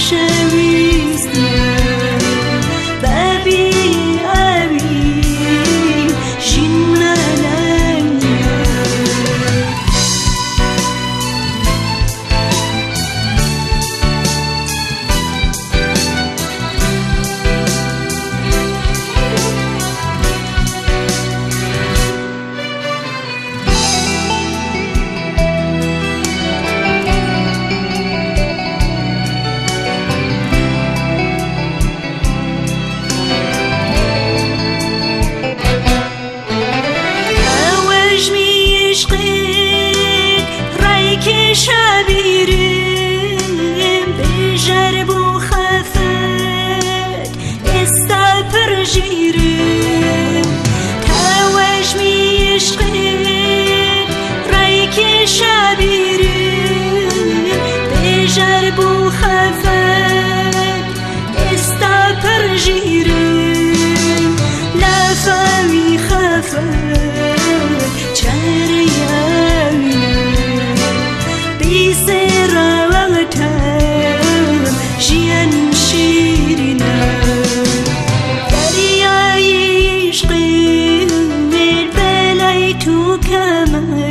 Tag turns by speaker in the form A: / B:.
A: 是。بوو خەفەت ئێستا پەرژیرم لە خەوی خەفەت چریەوی بیسێڕەوەتە ژیان شیرینە دەریاییشقی بێ بەلای تو کەمە